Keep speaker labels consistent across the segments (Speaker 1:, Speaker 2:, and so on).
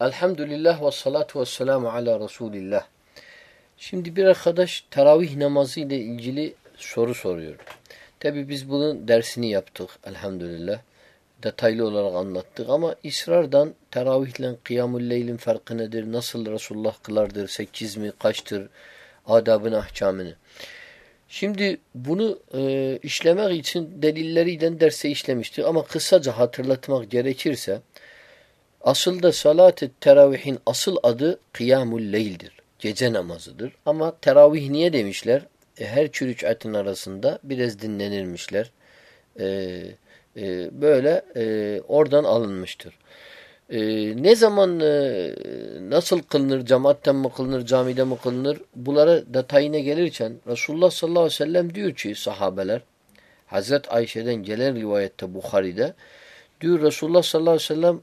Speaker 1: Elhamdülillah ve salatu ve selamu ala Resulillah. Şimdi bir arkadaş teravih namazı ile ilgili soru soruyor. Tabi biz bunun dersini yaptık elhamdülillah. Detaylı olarak anlattık ama ısrardan teravihle kıyamul leylin farkı nedir? Nasıl Resulullah kılardır? Sekiz mi? Kaçtır? Adabını, ahkamını. Şimdi bunu e, işlemek için delilleriyle derse işlemiştik ama kısaca hatırlatmak gerekirse Asıl da salat-ı teravihin asıl adı kıyamul leyldir. Gece namazıdır. Ama teravih niye demişler? E, her çürüç atin arasında biraz dinlenirmişler. E, e, böyle e, oradan alınmıştır. E, ne zaman e, nasıl kılınır, cemaatten mi kılınır, camide mi kılınır? Bunlara detayına gelirken Resulullah sallallahu aleyhi ve sellem diyor ki sahabeler, Hazret Ayşe'den gelen rivayette Bukhari'de diyor Resulullah sallallahu aleyhi ve sellem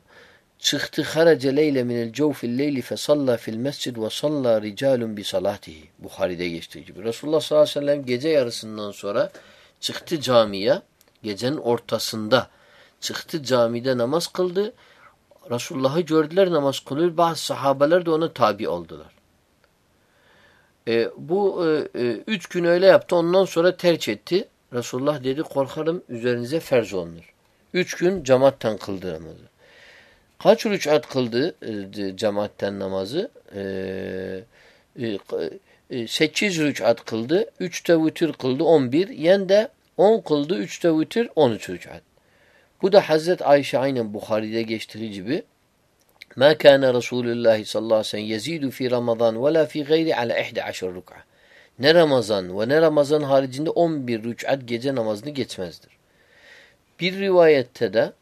Speaker 1: çıktı harace leyle minel cevfil leyli fe salla fil mescid ve salla ricalun bi salatihi. Bukhari'de geçtiği gibi. Resulullah sallallahu aleyhi ve sellem gece yarısından sonra çıktı camiye gecenin ortasında çıktı camide namaz kıldı. Resulullah'ı gördüler namaz kılıyor. Bazı sahabeler de ona tabi oldular. E, bu e, e, üç gün öyle yaptı. Ondan sonra terk etti. Resulullah dedi korkarım üzerinize ferz olunur. Üç gün cemaatten kıldı namazı. Kaç rükat kıldı e, cemaatten namazı? E, e, e, 8 rükat kıldı. 3 de vitir kıldı 11. Yen de 10 kıldı. 3 de vitir 13 rükat. Bu da Hazret Ayşe aynen Bukhari'de geçtiği gibi Ma kana Resulullah sallallahu aleyhi ve sellem yezidu fi Ramazan ve la fi gayri ala 11 rük'a. Ne Ramazan ve ne Ramazan haricinde 11 rükat gece namazını geçmezdir. Bir rivayette de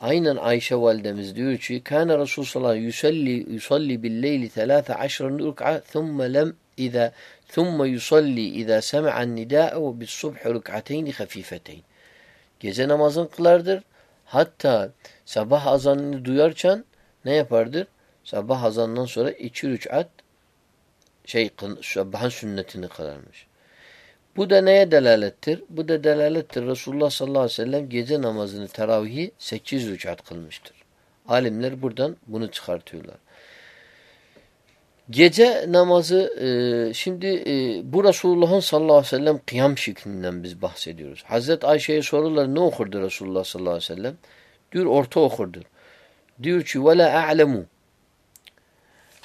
Speaker 1: Aynen Ayşe validemiz diyor ki kana Resul sallallahu aleyhi ve sellem yusalli bil leyli 13 rük'a thumma lem thumma yusalli iza semi'an nida'u bis subh rük'ateyn hafifeteyn. Gece namazını kılardır. Hatta sabah azanını duyarken ne yapardır? Sabah azanından sonra iki rük'at şey sabahın sünnetini kılarmış. Bu da neye delalettir? Bu da delalettir. Resulullah sallallahu aleyhi ve sellem gece namazını teravihi 8 rükat kılmıştır. Alimler buradan bunu çıkartıyorlar. Gece namazı e, şimdi e, bu Resulullah'ın sallallahu aleyhi ve sellem kıyam şeklinden biz bahsediyoruz. Hazreti Ayşe'ye sorular ne okurdu Resulullah sallallahu aleyhi ve sellem? Diyor orta okurdu. Diyor ki ve la a'lemu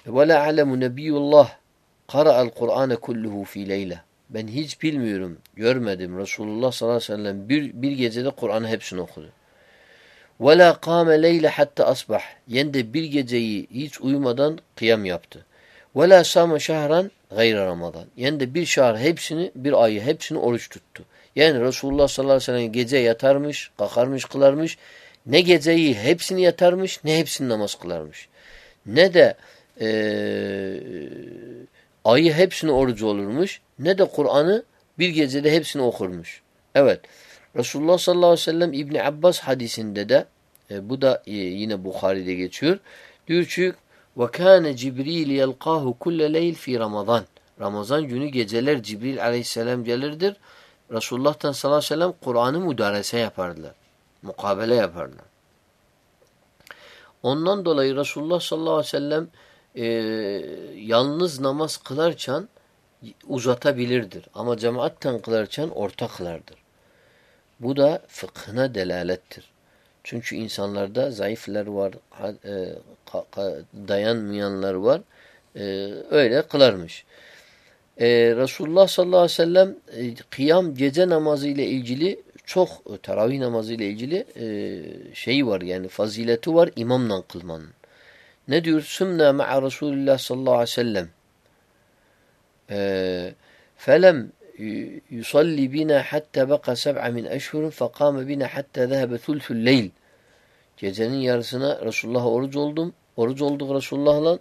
Speaker 1: ve la a'lemu nebiyullah qara'al Kur'ane kulluhu fi leyle. Ben hiç bilmiyorum, görmedim. Resulullah sallallahu aleyhi ve sellem bir, bir gecede Kur'an'ı hepsini okudu. وَلَا قَامَ لَيْلَ hatta asbah. Yani de bir geceyi hiç uyumadan kıyam yaptı. وَلَا سَامَ şahran gayra Ramazan. Yani de bir şahar hepsini, bir ayı hepsini oruç tuttu. Yani Resulullah sallallahu aleyhi ve sellem gece yatarmış, kalkarmış, kılarmış. Ne geceyi hepsini yatarmış, ne hepsini namaz kılarmış. Ne de ee, ayı hepsini orucu olurmuş ne de Kur'an'ı bir gecede hepsini okurmuş. Evet. Resulullah sallallahu aleyhi ve sellem İbni Abbas hadisinde de e, bu da e, yine Bukhari'de geçiyor. Diyor ki kâne Cibril yelqâhu kulle leyl fi Ramazan. Ramazan günü geceler Cibril aleyhisselam gelirdir. Resulullah'tan sallallahu aleyhi ve sellem Kur'an'ı müdarese yapardılar. Mukabele yaparlar. Ondan dolayı Resulullah sallallahu aleyhi ve sellem e, yalnız namaz kılarken uzatabilirdir. Ama cemaatten kılarken orta kılardır. Bu da fıkhına delalettir. Çünkü insanlarda zayıflar var, e, dayanmayanlar var. E, öyle kılarmış. E, Resulullah sallallahu aleyhi ve sellem kıyam gece namazı ile ilgili çok teravih namazı ile ilgili şey var yani fazileti var imamla kılmanın. Ne diyor? Sümne ma'a Resulullah sallallahu aleyhi ve sellem. Ee, felem yusalli bina hatta baka seb'a min eşhurin fekame bina hatta zehebe thulthul leyl. Gecenin yarısına Resulullah'a oruç oldum. Oruç olduk Resulullah'la.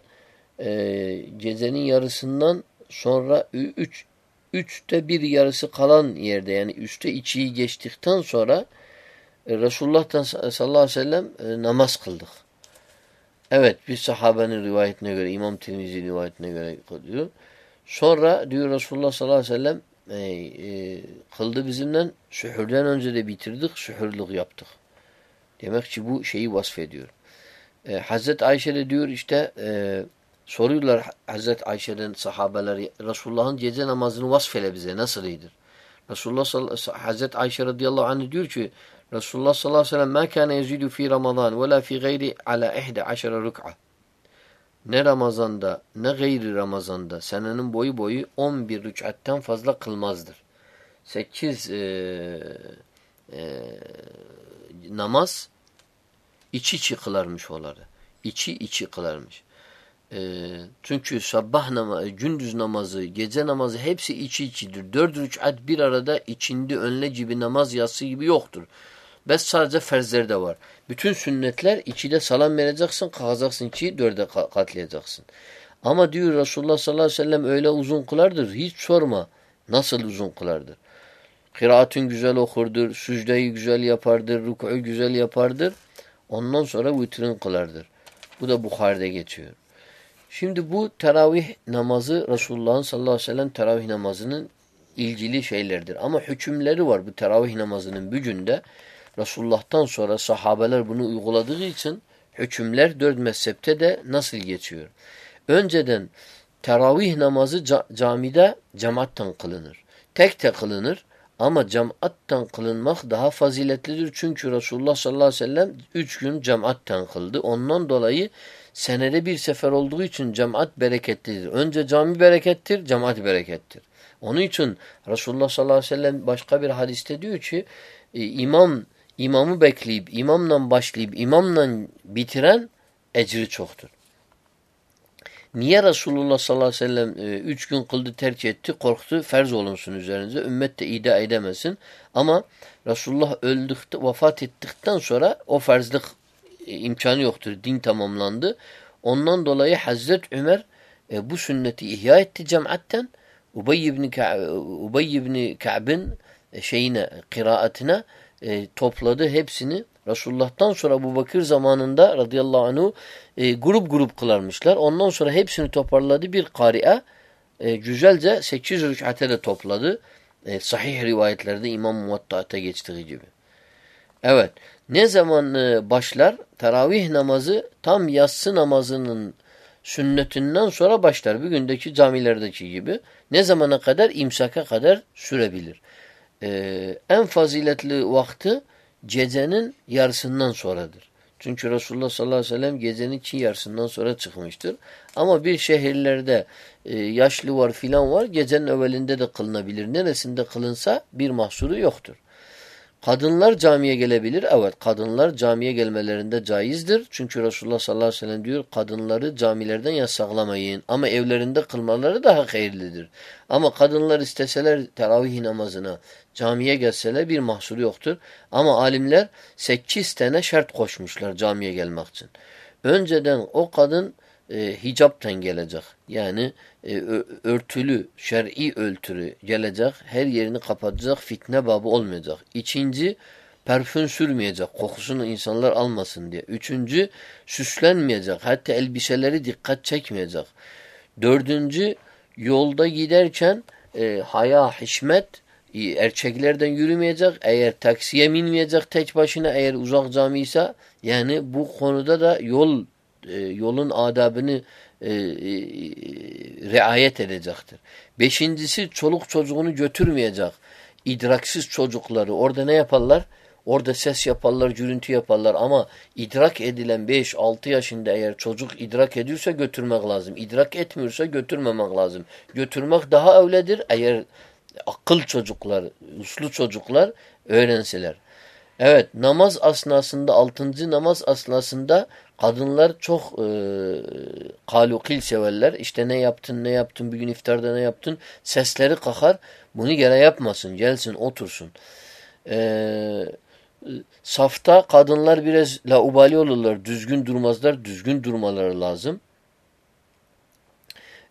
Speaker 1: E, ee, gecenin yarısından sonra üç, üçte bir yarısı kalan yerde yani üçte ikiyi geçtikten sonra e, Resulullah'tan sallallahu aleyhi ve sellem e, namaz kıldık. Evet bir sahabenin rivayetine göre İmam Tirmizi rivayetine göre diyor. Sonra diyor Resulullah sallallahu aleyhi ve sellem e, e, kıldı bizimle sühürden önce de bitirdik, sühürlük yaptık. Demek ki bu şeyi vasfediyor. E, Hazreti Ayşe de diyor işte e, soruyorlar Hazreti Ayşe'den sahabeler Resulullah'ın gece namazını vasfele bize nasıl iyidir? Resulullah Hazreti Ayşe radıyallahu anh diyor ki Resulullah sallallahu aleyhi ve sellem ma kana yezidu fi Ramazan ve la fi gayri ala 11 rük'a. Ne Ramazan'da ne gayri Ramazan'da senenin boyu boyu 11 rük'atten fazla kılmazdır. 8 e, e, namaz içi içi kılarmış onları. İçi içi kılarmış. E, çünkü sabah namazı, gündüz namazı, gece namazı hepsi içi içidir. Dört rükat bir arada içinde önle gibi namaz yatsı gibi yoktur. Bes sadece ferzler de var. Bütün sünnetler içide salam vereceksin, kalkacaksın ki dörde katlayacaksın. Ama diyor Resulullah sallallahu aleyhi ve sellem öyle uzun kılardır. Hiç sorma. Nasıl uzun kılardır? Kıraatın güzel okurdur, sücdeyi güzel yapardır, rükû güzel yapardır. Ondan sonra vitrin kılardır. Bu da Bukhari'de geçiyor. Şimdi bu teravih namazı Resulullah'ın sallallahu aleyhi ve sellem teravih namazının ilgili şeylerdir. Ama hükümleri var bu teravih namazının bücünde. Resulullah'tan sonra sahabeler bunu uyguladığı için hükümler dört mezhepte de nasıl geçiyor? Önceden teravih namazı camide cemaatten kılınır. Tek tek kılınır. Ama cemaattan kılınmak daha faziletlidir. Çünkü Resulullah sallallahu aleyhi ve sellem üç gün cemaattan kıldı. Ondan dolayı senede bir sefer olduğu için cemaat bereketlidir. Önce cami berekettir, cemaat berekettir. Onun için Resulullah sallallahu aleyhi ve sellem başka bir hadiste diyor ki e, imam imamı bekleyip imamla başlayıp imamla bitiren ecri çoktur. Niye Resulullah sallallahu aleyhi ve sellem e, üç gün kıldı terk etti? Korktu ferz olunsun üzerinize. Ümmet de ida edemesin. Ama Resulullah öldükte, vefat ettikten sonra o ferzlik e, imkanı yoktur. Din tamamlandı. Ondan dolayı Hazreti Ömer e, bu sünneti ihya etti cemaatten. Ubey ibn, Ka Ka'b'in e, şeyine, kıraatine e, topladı hepsini. Resulullah'tan sonra bu Bakır zamanında radıyallahu anhu e, grup grup kılarmışlar. Ondan sonra hepsini toparladı bir kari'e. E, güzelce 800 rükate de topladı. E, sahih rivayetlerde İmam Muvatta'ta geçtiği gibi. Evet. Ne zaman e, başlar? Teravih namazı tam yatsı namazının sünnetinden sonra başlar. Bugündeki camilerdeki gibi. Ne zamana kadar? imsaka kadar sürebilir. Ee, en faziletli vakti gecenin yarısından sonradır. Çünkü Resulullah sallallahu aleyhi ve sellem gecenin iki yarısından sonra çıkmıştır. Ama bir şehirlerde e, yaşlı var filan var gecenin evvelinde de kılınabilir. Neresinde kılınsa bir mahsuru yoktur. Kadınlar camiye gelebilir. Evet kadınlar camiye gelmelerinde caizdir. Çünkü Resulullah sallallahu aleyhi ve sellem diyor kadınları camilerden yasaklamayın. Ama evlerinde kılmaları daha hayırlıdır. Ama kadınlar isteseler teravih namazına camiye gelseler bir mahsuru yoktur. Ama alimler sekiz tane şart koşmuşlar camiye gelmek için. Önceden o kadın e, hicaptan gelecek. Yani e, örtülü, şer'i öltürü gelecek. Her yerini kapatacak. Fitne babı olmayacak. İkinci, parfüm sürmeyecek. Kokusunu insanlar almasın diye. Üçüncü, süslenmeyecek. Hatta elbiseleri dikkat çekmeyecek. Dördüncü, yolda giderken e, haya, hişmet, e, erkeklerden yürümeyecek. Eğer taksiye binmeyecek tek başına eğer uzak cami ise yani bu konuda da yol e, yolun adabını e, e, riayet edecektir. Beşincisi çoluk çocuğunu götürmeyecek. İdraksiz çocukları orada ne yaparlar? Orada ses yaparlar, gürültü yaparlar ama idrak edilen 5-6 yaşında eğer çocuk idrak ediyorsa götürmek lazım. İdrak etmiyorsa götürmemek lazım. Götürmek daha öyledir eğer akıl çocuklar, uslu çocuklar öğrenseler. Evet namaz asnasında altıncı namaz asnasında kadınlar çok e, kalukil severler. İşte ne yaptın ne yaptın bugün iftarda ne yaptın sesleri kakar. Bunu gene yapmasın gelsin otursun. E, safta kadınlar biraz laubali olurlar düzgün durmazlar düzgün durmaları lazım.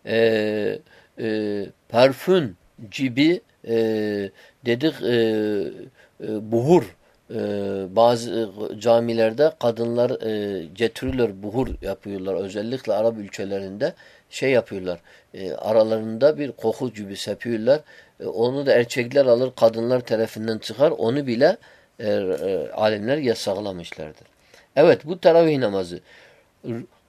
Speaker 1: E, e, parfüm gibi e, dedik e, e, buhur e, bazı e, camilerde kadınlar e, getirirler buhur yapıyorlar özellikle Arap ülkelerinde şey yapıyorlar e, aralarında bir koku gibi sepiyorlar e, onu da erkekler alır kadınlar tarafından çıkar onu bile e, e, alimler yasaklamışlardır. Evet bu teravih namazı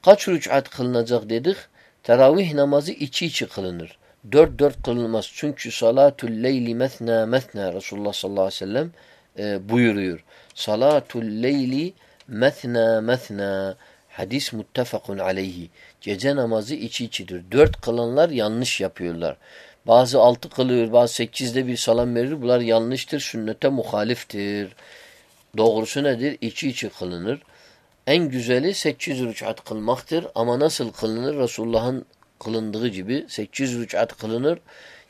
Speaker 1: kaç rükat kılınacak dedik? Teravih namazı içi içi kılınır. Dört dört kılınmaz. Çünkü salatul leyli methna methna Resulullah sallallahu aleyhi ve sellem e, buyuruyor. Salatul leyli methna methna hadis muttefakun aleyhi. Gece namazı içi içidir. Dört kılanlar yanlış yapıyorlar. Bazı altı kılıyor, bazı sekizde bir salam verir. Bunlar yanlıştır, sünnete muhaliftir. Doğrusu nedir? İçi içi kılınır. En güzeli 800 rükat kılmaktır. Ama nasıl kılınır? Resulullah'ın kılındığı gibi 800 rükat kılınır.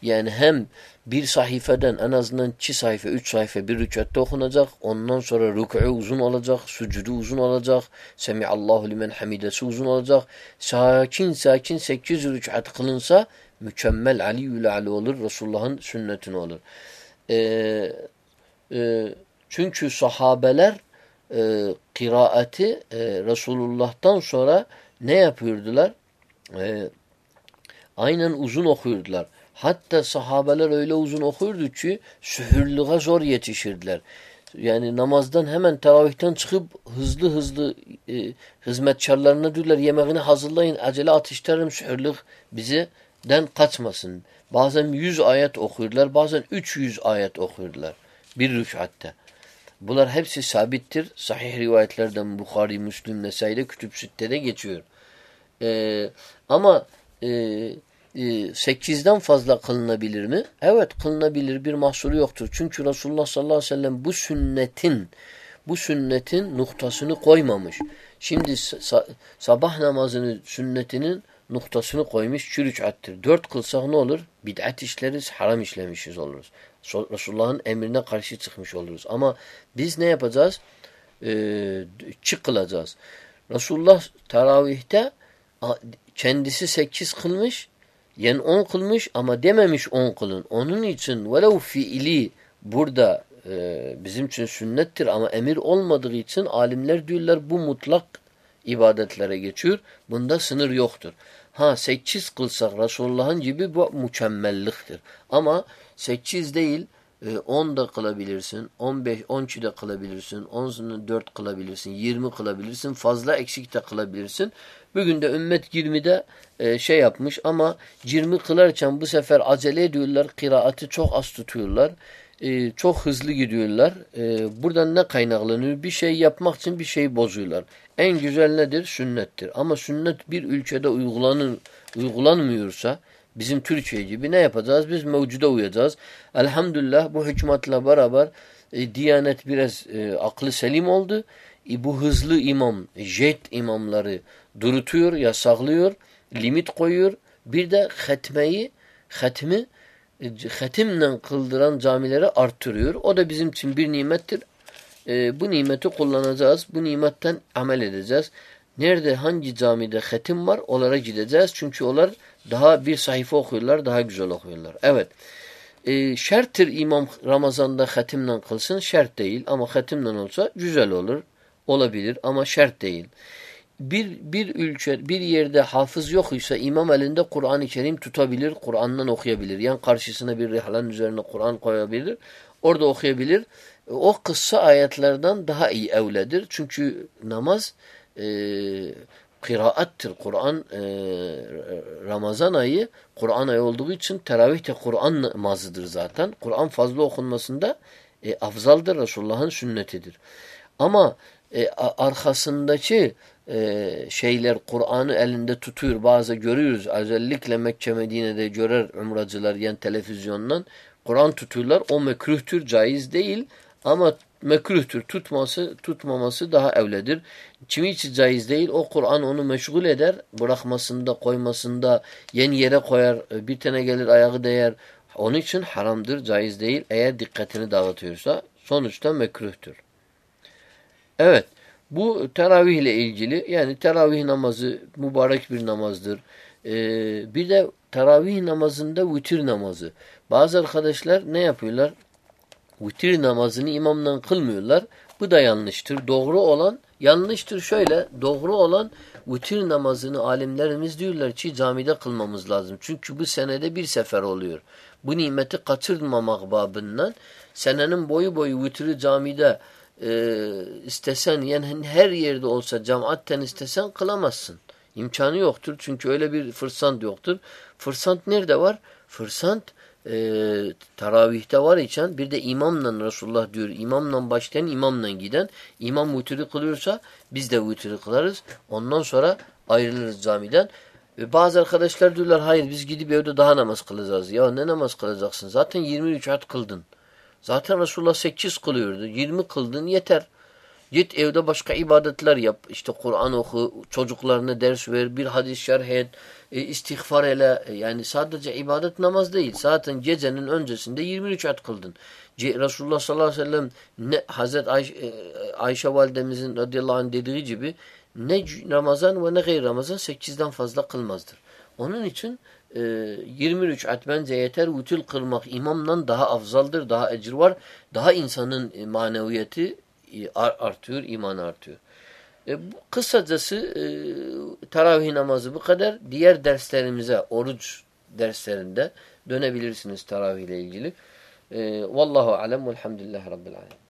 Speaker 1: Yani hem bir sayfeden en azından iki sayfa, üç sayfa bir rükatte okunacak. Ondan sonra rükû uzun olacak, sucudu uzun olacak. Semiallahu limen hamidesi uzun olacak. Sakin sakin 800 rükat kılınsa mükemmel aliyyül ali olur. Resulullah'ın sünnetine olur. Ee, e, çünkü sahabeler e, kıraati e, Resulullah'tan sonra ne yapıyordular? E, aynen uzun okuyordular. Hatta sahabeler öyle uzun okuyordu ki sühürlüğe zor yetişirdiler. Yani namazdan hemen teravihten çıkıp hızlı hızlı e, hizmetkarlarına diyorlar yemeğini hazırlayın acele atıştırırım sühürlük bizi den kaçmasın. Bazen yüz ayet okuyorlar bazen üç yüz ayet okuyorlar bir rükatte. Bunlar hepsi sabittir. Sahih rivayetlerden Bukhari, Müslüm, Nesai'de Kütüb Sitte'de geçiyor. Ee, ama e, e, 8'den fazla kılınabilir mi? Evet kılınabilir. Bir mahsuru yoktur. Çünkü Resulullah sallallahu aleyhi ve sellem bu sünnetin bu sünnetin noktasını koymamış. Şimdi sa sabah namazını sünnetinin noktasını koymuş çürüçattır. Dört kılsak ne olur? Bid'at işleriz, haram işlemişiz oluruz. Resulullah'ın emrine karşı çıkmış oluruz. Ama biz ne yapacağız? Ee, çık kılacağız. Resulullah teravihte kendisi sekiz kılmış, yani on kılmış ama dememiş on kılın. Onun için velev fiili burada e, bizim için sünnettir ama emir olmadığı için alimler diyorlar bu mutlak ibadetlere geçiyor. Bunda sınır yoktur. Ha sekiz kılsak Resulullah'ın gibi bu mükemmelliktir. Ama sekiz değil 10 e, da kılabilirsin, 15, 12 de kılabilirsin, 10'unu 4 kılabilirsin, 20 kılabilirsin, fazla eksik de kılabilirsin. Bugün de ümmet 20'de e, şey yapmış ama 20 kılarken bu sefer acele ediyorlar, kıraatı çok az tutuyorlar, e, çok hızlı gidiyorlar. E, buradan ne kaynaklanıyor? Bir şey yapmak için bir şey bozuyorlar. En güzel nedir? Sünnettir. Ama sünnet bir ülkede uygulanır, uygulanmıyorsa, Bizim Türkiye gibi ne yapacağız? Biz mevcuda uyacağız. Elhamdülillah bu hükümetle beraber e, Diyanet biraz e, aklı selim oldu. E, bu hızlı imam, jet imamları durutuyor, yasaklıyor, limit koyuyor. Bir de hatmeyi, hatmi e, hatimle kıldıran camileri arttırıyor. O da bizim için bir nimettir. E, bu nimeti kullanacağız. Bu nimetten amel edeceğiz. Nerede hangi camide hatim var onlara gideceğiz. Çünkü onlar daha bir sayfa okuyorlar, daha güzel okuyorlar. Evet. E, şerttir imam Ramazan'da hatimle kılsın. Şert değil ama hatimle olsa güzel olur. Olabilir ama şert değil. Bir, bir ülke, bir yerde hafız yok ise imam elinde Kur'an-ı Kerim tutabilir, Kur'an'dan okuyabilir. Yani karşısına bir rihlanın üzerine Kur'an koyabilir. Orada okuyabilir. O kısa ayetlerden daha iyi evledir. Çünkü namaz e, kıraattır. Kur'an e, Ramazan ayı Kur'an ayı olduğu için teravih de Kur'an namazıdır zaten. Kur'an fazla okunmasında e, afzaldır. Resulullah'ın sünnetidir. Ama e, arkasındaki e, şeyler Kur'an'ı elinde tutuyor. Bazı görüyoruz. Özellikle Mekke Medine'de görer umracılar yani televizyondan Kur'an tutuyorlar. O mekruhtur, caiz değil. Ama mekruhtur. Tutması, tutmaması daha evledir. Kimi için caiz değil. O Kur'an onu meşgul eder. Bırakmasında, koymasında, yeni yere koyar. E, bir tane gelir ayağı değer. Onun için haramdır, caiz değil. Eğer dikkatini dağıtıyorsa sonuçta mekruhtur. Evet. Bu teravih ile ilgili yani teravih namazı mübarek bir namazdır. Ee, bir de teravih namazında vitir namazı. Bazı arkadaşlar ne yapıyorlar? Vitir namazını imamdan kılmıyorlar. Bu da yanlıştır. Doğru olan yanlıştır şöyle. Doğru olan vitir namazını alimlerimiz diyorlar ki camide kılmamız lazım. Çünkü bu senede bir sefer oluyor. Bu nimeti kaçırmamak babından senenin boyu boyu vitri camide e, istesen yani her yerde olsa cemaatten istesen kılamazsın. İmkanı yoktur. Çünkü öyle bir fırsat yoktur. Fırsat nerede var? Fırsat e, teravihte var için bir de imamla Resulullah diyor. İmamla başlayan imamla giden. İmam vitri kılıyorsa biz de vitri kılarız. Ondan sonra ayrılırız camiden. E, bazı arkadaşlar diyorlar hayır biz gidip evde daha namaz kılacağız. Ya ne namaz kılacaksın? Zaten 20 rükat kıldın. Zaten Resulullah 8 kılıyordu. 20 kıldın yeter. Git evde başka ibadetler yap. İşte Kur'an oku, çocuklarına ders ver, bir hadis şerh et, e, istiğfar ele. E, yani sadece ibadet namaz değil. Zaten gecenin öncesinde 20 rükat kıldın. Resulullah sallallahu aleyhi ve sellem ne Hazret Ayşe, Ayşe validemizin radıyallahu anh dediği gibi ne Ramazan ve ne gayr Ramazan 8'den fazla kılmazdır. Onun için e, 20 rükat bence yeter. Utul kılmak imamdan daha afzaldır, daha ecir var. Daha insanın e, maneviyeti artıyor, iman artıyor. E, bu kısacası e, teravih namazı bu kadar. Diğer derslerimize, oruç derslerinde dönebilirsiniz teravih ile ilgili. E, Vallahu alem velhamdülillahi rabbil alemin.